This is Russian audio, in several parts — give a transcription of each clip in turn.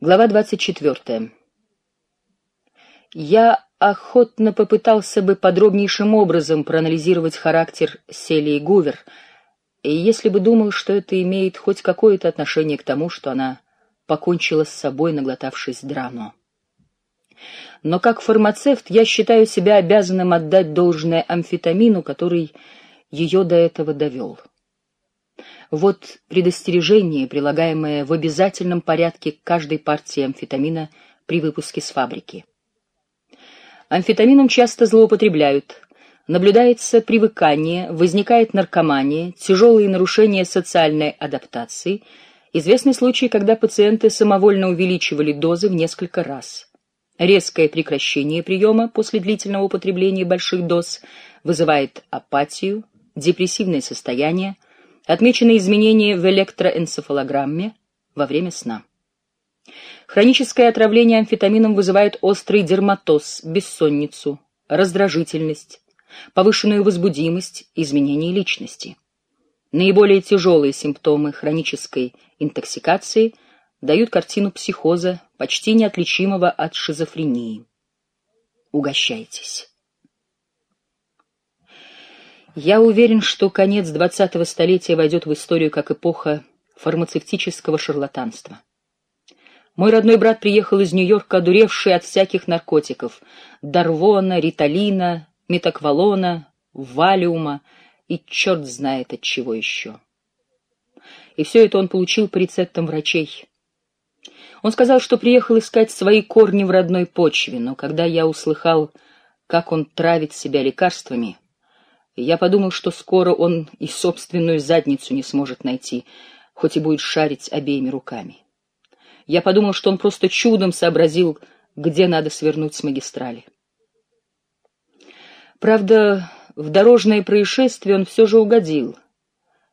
Глава 24. Я охотно попытался бы подробнейшим образом проанализировать характер Селии Гувер, если бы думал, что это имеет хоть какое-то отношение к тому, что она покончила с собой, наглотавшись драно. Но как фармацевт я считаю себя обязанным отдать должное амфетамину, который ее до этого довел. Вот предостережение, прилагаемое в обязательном порядке к каждой партии амфетамина при выпуске с фабрики. Амфетамином часто злоупотребляют. Наблюдается привыкание, возникает наркомания, тяжелые нарушения социальной адаптации. Известны случаи, когда пациенты самовольно увеличивали дозы в несколько раз. Резкое прекращение приема после длительного употребления больших доз вызывает апатию, депрессивное состояние, отмечены изменения в электроэнцефалограмме во время сна. Хроническое отравление амфетамином вызывает острый дерматоз, бессонницу, раздражительность, повышенную возбудимость, изменение личности. Наиболее тяжелые симптомы хронической интоксикации дают картину психоза, почти неотличимого от шизофрении. Угощайтесь. Я уверен, что конец двадцатого столетия войдет в историю как эпоха фармацевтического шарлатанства. Мой родной брат приехал из Нью-Йорка, одуревший от всяких наркотиков — дарвона, риталина, метаквалона, валиума и черт знает от чего еще. И все это он получил по рецептам врачей. Он сказал, что приехал искать свои корни в родной почве, но когда я услыхал, как он травит себя лекарствами, я подумал, что скоро он и собственную задницу не сможет найти, хоть и будет шарить обеими руками. Я подумал, что он просто чудом сообразил, где надо свернуть с магистрали. Правда, в дорожное происшествие он все же угодил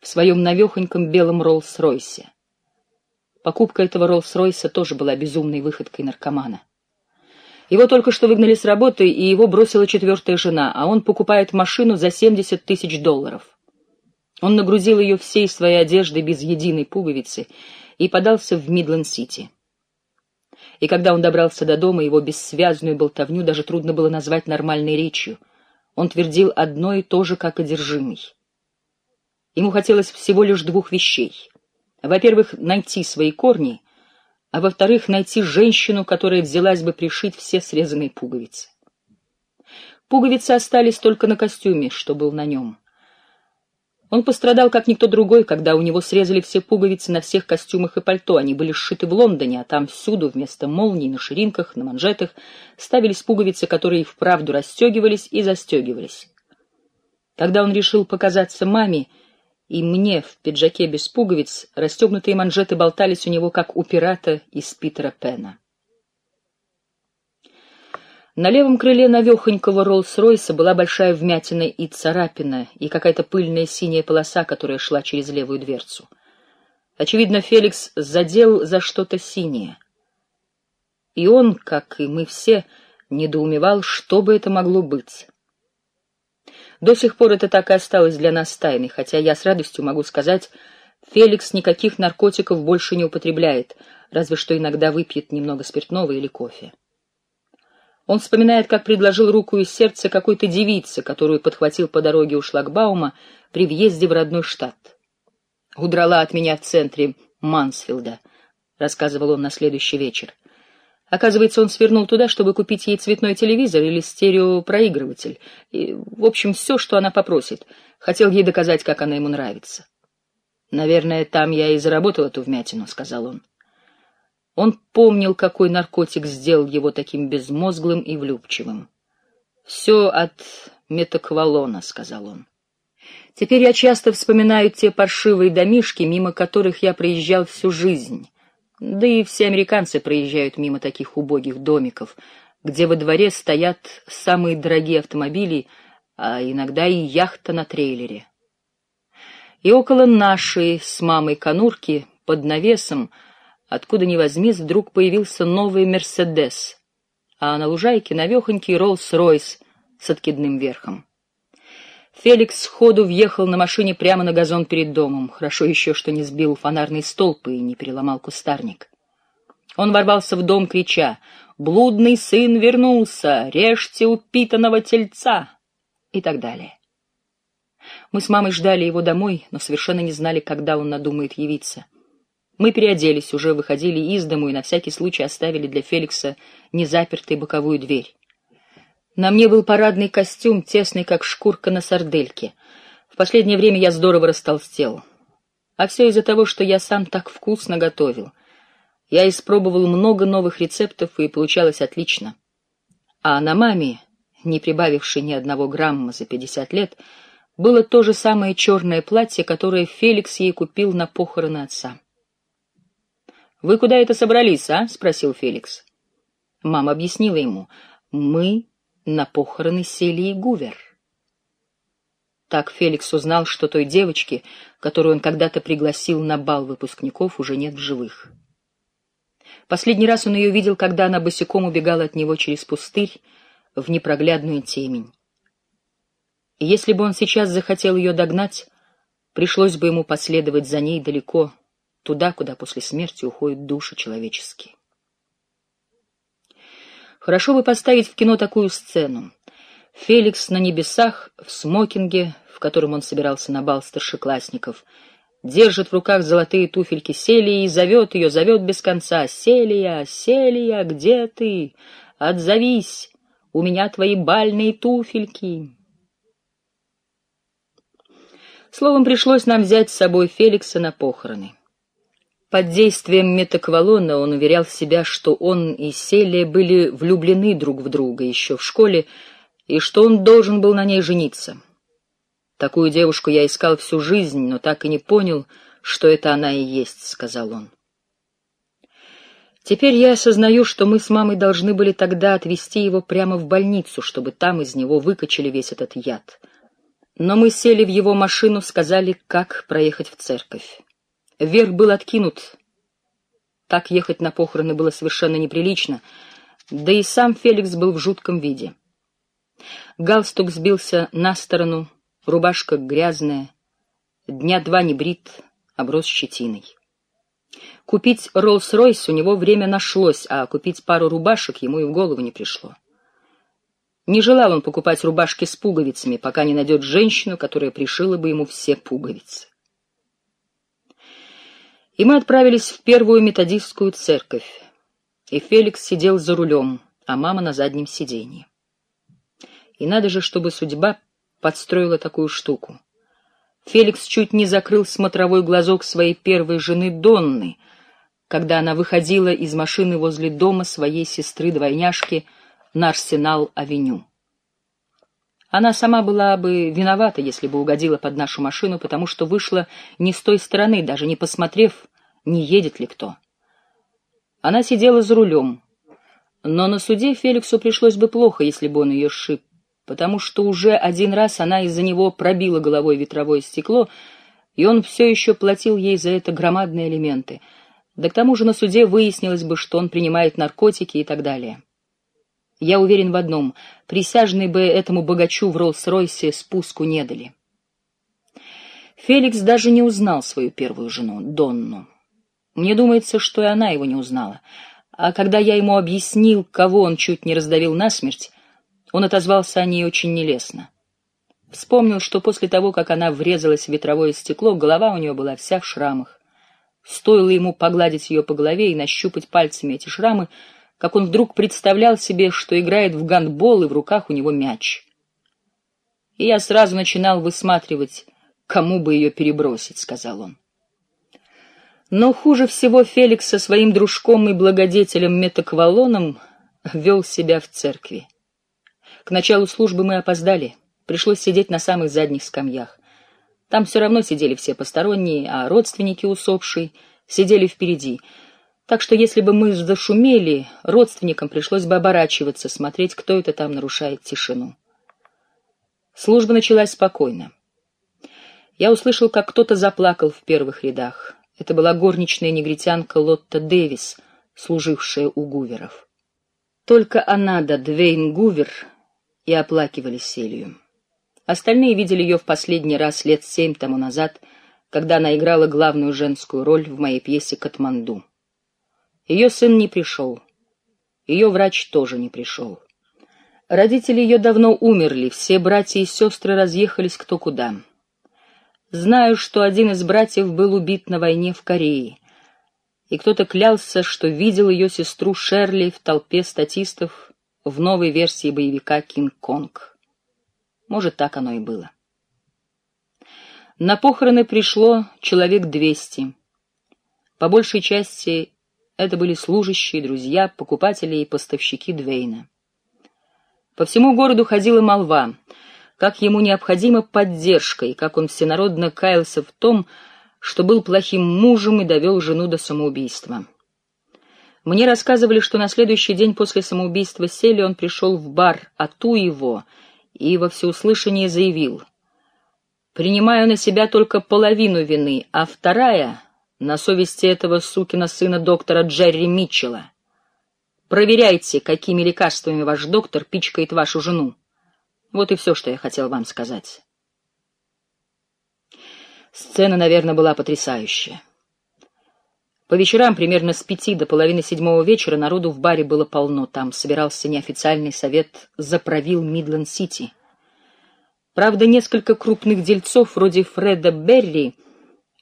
в своем навехоньком белом Роллс-Ройсе. Покупка этого Роллс-Ройса тоже была безумной выходкой наркомана. Его только что выгнали с работы, и его бросила четвертая жена, а он покупает машину за 70 тысяч долларов. Он нагрузил ее всей своей одеждой без единой пуговицы и подался в Мидленд-Сити. И когда он добрался до дома, его бессвязную болтовню даже трудно было назвать нормальной речью. Он твердил одно и то же, как одержимый. Ему хотелось всего лишь двух вещей. Во-первых, найти свои корни, а во-вторых, найти женщину, которая взялась бы пришить все срезанные пуговицы. Пуговицы остались только на костюме, что был на нем. Он пострадал, как никто другой, когда у него срезали все пуговицы на всех костюмах и пальто. Они были сшиты в Лондоне, а там всюду вместо молний на ширинках, на манжетах ставились пуговицы, которые вправду расстегивались и застегивались. Когда он решил показаться маме, и мне в пиджаке без пуговиц расстегнутые манжеты болтались у него, как у пирата из Питера Пена. На левом крыле навехонького Роллс-Ройса была большая вмятина и царапина, и какая-то пыльная синяя полоса, которая шла через левую дверцу. Очевидно, Феликс задел за что-то синее. И он, как и мы все, недоумевал, что бы это могло быть. До сих пор это так и осталось для нас тайной, хотя я с радостью могу сказать, Феликс никаких наркотиков больше не употребляет, разве что иногда выпьет немного спиртного или кофе. Он вспоминает, как предложил руку и сердце какой-то девице, которую подхватил по дороге у шлагбаума при въезде в родной штат. «Удрала от меня в центре Мансфилда», — рассказывал он на следующий вечер. Оказывается, он свернул туда, чтобы купить ей цветной телевизор или стереопроигрыватель. И, в общем, все, что она попросит. Хотел ей доказать, как она ему нравится. «Наверное, там я и заработал эту вмятину», — сказал он. Он помнил, какой наркотик сделал его таким безмозглым и влюбчивым. «Все от метаквалона», — сказал он. «Теперь я часто вспоминаю те паршивые домишки, мимо которых я проезжал всю жизнь. Да и все американцы проезжают мимо таких убогих домиков, где во дворе стоят самые дорогие автомобили, а иногда и яхта на трейлере. И около нашей с мамой конурки под навесом — Откуда ни возьмись, вдруг появился новый «Мерседес», а на лужайке навехонький Роллс-Ройс с откидным верхом. Феликс сходу въехал на машине прямо на газон перед домом. Хорошо еще, что не сбил фонарный столб и не переломал кустарник. Он ворвался в дом, крича «Блудный сын вернулся! Режьте упитанного тельца!» и так далее. Мы с мамой ждали его домой, но совершенно не знали, когда он надумает явиться. Мы переоделись, уже выходили из дому и на всякий случай оставили для Феликса незапертой боковую дверь. На мне был парадный костюм, тесный, как шкурка на сардельке. В последнее время я здорово растолстел. А все из-за того, что я сам так вкусно готовил. Я испробовал много новых рецептов, и получалось отлично. А на маме, не прибавившей ни одного грамма за пятьдесят лет, было то же самое черное платье, которое Феликс ей купил на похороны отца. «Вы куда это собрались, а?» — спросил Феликс. Мама объяснила ему. «Мы на похороны Селии Гувер». Так Феликс узнал, что той девочки, которую он когда-то пригласил на бал выпускников, уже нет в живых. Последний раз он ее видел, когда она босиком убегала от него через пустырь в непроглядную темень. И если бы он сейчас захотел ее догнать, пришлось бы ему последовать за ней далеко, туда, куда после смерти уходят души человеческие. Хорошо бы поставить в кино такую сцену. Феликс на небесах, в смокинге, в котором он собирался на бал старшеклассников, держит в руках золотые туфельки Селии и зовет ее, зовет без конца. «Селия, Селия, где ты? Отзовись! У меня твои бальные туфельки!» Словом, пришлось нам взять с собой Феликса на похороны. Под действием метаквалона он уверял себя, что он и Селия были влюблены друг в друга еще в школе, и что он должен был на ней жениться. Такую девушку я искал всю жизнь, но так и не понял, что это она и есть, — сказал он. Теперь я осознаю, что мы с мамой должны были тогда отвезти его прямо в больницу, чтобы там из него выкачали весь этот яд. Но мы сели в его машину, сказали, как проехать в церковь. Верх был откинут. Так ехать на похороны было совершенно неприлично, да и сам Феликс был в жутком виде. Галстук сбился на сторону, рубашка грязная, дня два не брит, оброс щетиной. Купить Роллс-Ройс у него время нашлось, а купить пару рубашек ему и в голову не пришло. Не желал он покупать рубашки с пуговицами, пока не найдет женщину, которая пришила бы ему все пуговицы и мы отправились в первую методистскую церковь. И Феликс сидел за рулем, а мама на заднем сиденье. И надо же, чтобы судьба подстроила такую штуку. Феликс чуть не закрыл смотровой глазок своей первой жены Донны, когда она выходила из машины возле дома своей сестры-двойняшки на Арсенал-авеню. Она сама была бы виновата, если бы угодила под нашу машину, потому что вышла не с той стороны, даже не посмотрев, не едет ли кто. Она сидела за рулем, но на суде Феликсу пришлось бы плохо, если бы он ее сшиб, потому что уже один раз она из-за него пробила головой ветровое стекло, и он все еще платил ей за это громадные элементы. Да к тому же на суде выяснилось бы, что он принимает наркотики и так далее. Я уверен в одном — присяжные бы этому богачу в Роллс-Ройсе спуску не дали. Феликс даже не узнал свою первую жену, Донну. Мне думается, что и она его не узнала. А когда я ему объяснил, кого он чуть не раздавил насмерть, он отозвался о ней очень нелестно. Вспомнил, что после того, как она врезалась в ветровое стекло, голова у нее была вся в шрамах. Стоило ему погладить ее по голове и нащупать пальцами эти шрамы, как он вдруг представлял себе, что играет в гандбол, и в руках у него мяч. И я сразу начинал высматривать, кому бы ее перебросить, — сказал он. Но хуже всего Феликс со своим дружком и благодетелем Метаквалоном вел себя в церкви. К началу службы мы опоздали, пришлось сидеть на самых задних скамьях. Там все равно сидели все посторонние, а родственники усопшей сидели впереди — так что если бы мы зашумели, родственникам пришлось бы оборачиваться, смотреть, кто это там нарушает тишину. Служба началась спокойно. Я услышал, как кто-то заплакал в первых рядах. Это была горничная негритянка Лотта Дэвис, служившая у Гуверов. Только она да Двейн Гувер и оплакивали Селию. Остальные видели ее в последний раз лет семь тому назад, когда она играла главную женскую роль в моей пьесе «Катманду». Ее сын не пришел. Ее врач тоже не пришел. Родители ее давно умерли, все братья и сестры разъехались кто куда. Знаю, что один из братьев был убит на войне в Корее, и кто-то клялся, что видел ее сестру Шерли в толпе статистов в новой версии боевика «Кинг-Конг». Может, так оно и было. На похороны пришло человек двести. По большей части это были служащие, друзья, покупатели и поставщики Двейна. По всему городу ходила молва, как ему необходима поддержка и как он всенародно каялся в том, что был плохим мужем и довел жену до самоубийства. Мне рассказывали, что на следующий день после самоубийства Сели он пришел в бар «Ату его» и во всеуслышание заявил «Принимаю на себя только половину вины, а вторая — на совести этого сукина сына доктора Джерри Митчелла. Проверяйте, какими лекарствами ваш доктор пичкает вашу жену. Вот и все, что я хотел вам сказать. Сцена, наверное, была потрясающая. По вечерам, примерно с пяти до половины седьмого вечера, народу в баре было полно. Там собирался неофициальный совет «Заправил Мидленд-Сити». Правда, несколько крупных дельцов, вроде Фреда Берри,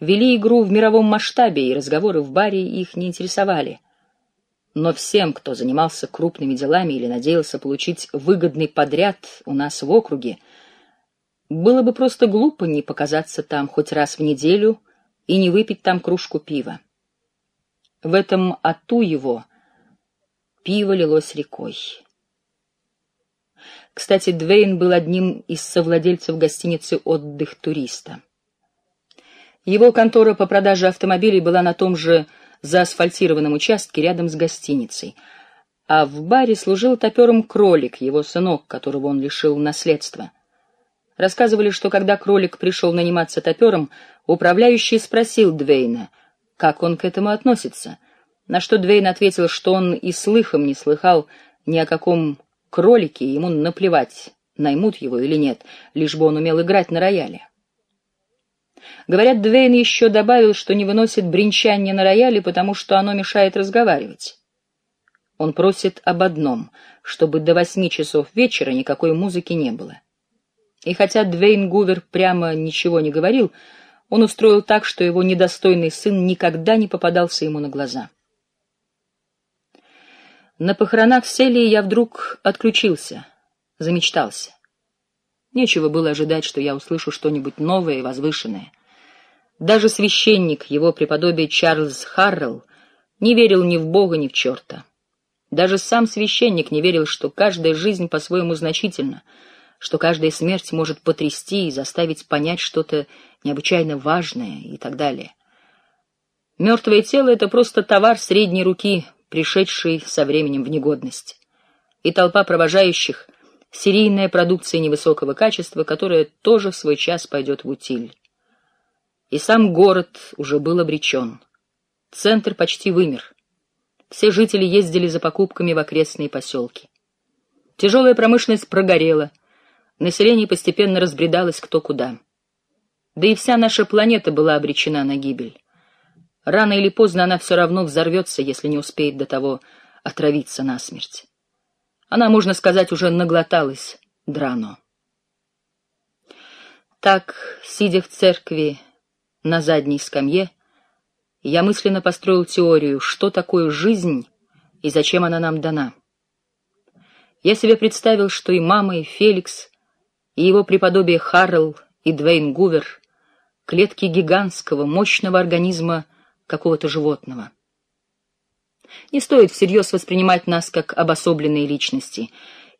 вели игру в мировом масштабе, и разговоры в баре их не интересовали — но всем, кто занимался крупными делами или надеялся получить выгодный подряд у нас в округе, было бы просто глупо не показаться там хоть раз в неделю и не выпить там кружку пива. В этом ату его пиво лилось рекой. Кстати, Двейн был одним из совладельцев гостиницы «Отдых туриста». Его контора по продаже автомобилей была на том же заасфальтированном участке рядом с гостиницей, а в баре служил топером кролик, его сынок, которого он лишил наследства. Рассказывали, что когда кролик пришел наниматься топером, управляющий спросил Двейна, как он к этому относится, на что Двейн ответил, что он и слыхом не слыхал ни о каком кролике, ему наплевать, наймут его или нет, лишь бы он умел играть на рояле. Говорят, Двейн еще добавил, что не выносит бренчание на рояле, потому что оно мешает разговаривать. Он просит об одном, чтобы до восьми часов вечера никакой музыки не было. И хотя Двейн Гувер прямо ничего не говорил, он устроил так, что его недостойный сын никогда не попадался ему на глаза. На похоронах Селии я вдруг отключился, замечтался. Нечего было ожидать, что я услышу что-нибудь новое и возвышенное. Даже священник, его преподобие Чарльз Харрелл, не верил ни в Бога, ни в черта. Даже сам священник не верил, что каждая жизнь по-своему значительна, что каждая смерть может потрясти и заставить понять что-то необычайно важное и так далее. Мертвое тело — это просто товар средней руки, пришедший со временем в негодность. И толпа провожающих — серийная продукция невысокого качества, которая тоже в свой час пойдет в утиль. И сам город уже был обречен. Центр почти вымер. Все жители ездили за покупками в окрестные поселки. Тяжелая промышленность прогорела, население постепенно разбредалось кто куда. Да и вся наша планета была обречена на гибель. Рано или поздно она все равно взорвется, если не успеет до того отравиться насмерть. Она, можно сказать, уже наглоталась драно. Так, сидя в церкви на задней скамье, я мысленно построил теорию, что такое жизнь и зачем она нам дана. Я себе представил, что и мама, и Феликс, и его преподобие Харрелл, и Двейн Гувер — клетки гигантского, мощного организма какого-то животного. Не стоит всерьез воспринимать нас как обособленные личности,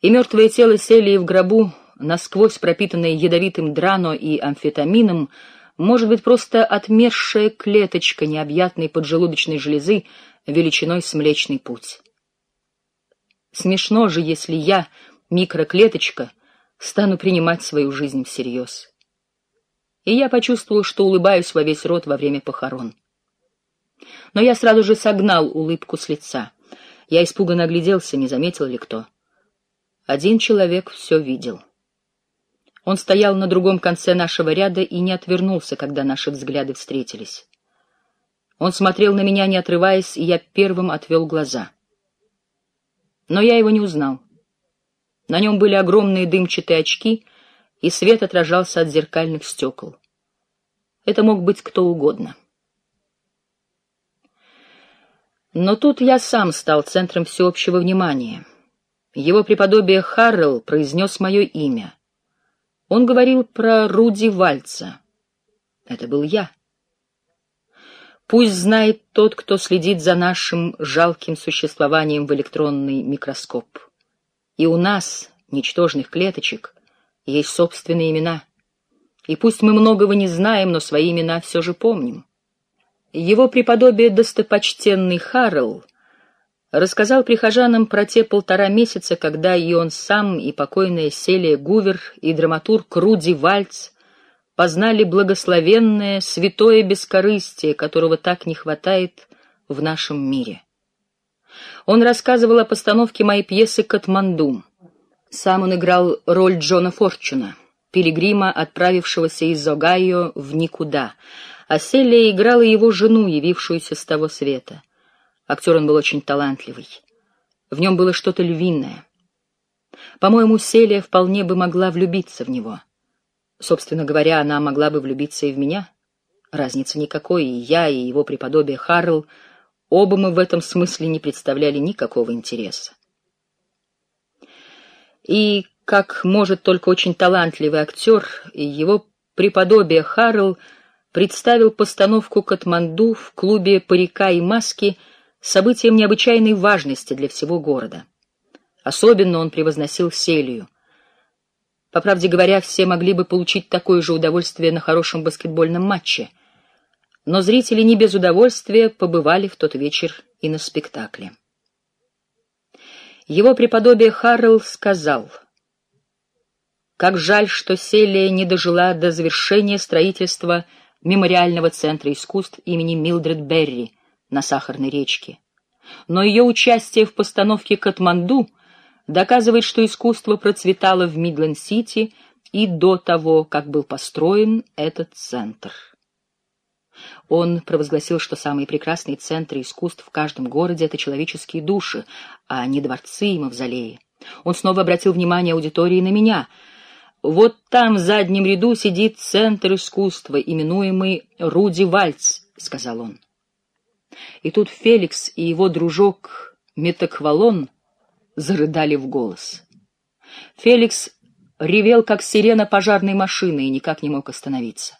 и мертвое тело Селии в гробу, насквозь пропитанное ядовитым драно и амфетамином, может быть просто отмершая клеточка необъятной поджелудочной железы величиной с Млечный Путь. Смешно же, если я, микроклеточка, стану принимать свою жизнь всерьез. И я почувствовал, что улыбаюсь во весь рот во время похорон. Но я сразу же согнал улыбку с лица. Я испуганно огляделся, не заметил ли кто. Один человек все видел. Он стоял на другом конце нашего ряда и не отвернулся, когда наши взгляды встретились. Он смотрел на меня, не отрываясь, и я первым отвел глаза. Но я его не узнал. На нем были огромные дымчатые очки, и свет отражался от зеркальных стекол. Это мог быть кто угодно. Но тут я сам стал центром всеобщего внимания. Его преподобие Харрелл произнес мое имя. Он говорил про Руди Вальца. Это был я. Пусть знает тот, кто следит за нашим жалким существованием в электронный микроскоп. И у нас, ничтожных клеточек, есть собственные имена. И пусть мы многого не знаем, но свои имена все же помним. Его преподобие достопочтенный Харрелл рассказал прихожанам про те полтора месяца, когда и он сам, и покойная Селия Гувер, и драматург Руди Вальц познали благословенное, святое бескорыстие, которого так не хватает в нашем мире. Он рассказывал о постановке моей пьесы «Катманду». Сам он играл роль Джона Форчуна, пилигрима, отправившегося из Огайо в никуда, а Селия играла его жену, явившуюся с того света. Актер он был очень талантливый. В нем было что-то львиное. По-моему, Селия вполне бы могла влюбиться в него. Собственно говоря, она могла бы влюбиться и в меня. Разницы никакой, и я, и его преподобие Харл, оба мы в этом смысле не представляли никакого интереса. И, как может только очень талантливый актер, его преподобие Харл представил постановку «Катманду» в клубе «Парика и маски» событием необычайной важности для всего города. Особенно он превозносил Селию — по правде говоря, все могли бы получить такое же удовольствие на хорошем баскетбольном матче. Но зрители не без удовольствия побывали в тот вечер и на спектакле. Его преподобие Харрелл сказал, «Как жаль, что Селия не дожила до завершения строительства мемориального центра искусств имени Милдред Берри на Сахарной речке. Но ее участие в постановке «Катманду» доказывает, что искусство процветало в Мидленд-Сити и до того, как был построен этот центр. Он провозгласил, что самые прекрасные центры искусств в каждом городе — это человеческие души, а не дворцы и мавзолеи. Он снова обратил внимание аудитории на меня. «Вот там, в заднем ряду, сидит центр искусства, именуемый Руди Вальц», — сказал он. И тут Феликс и его дружок Метаквалон зарыдали в голос. Феликс ревел, как сирена пожарной машины, и никак не мог остановиться.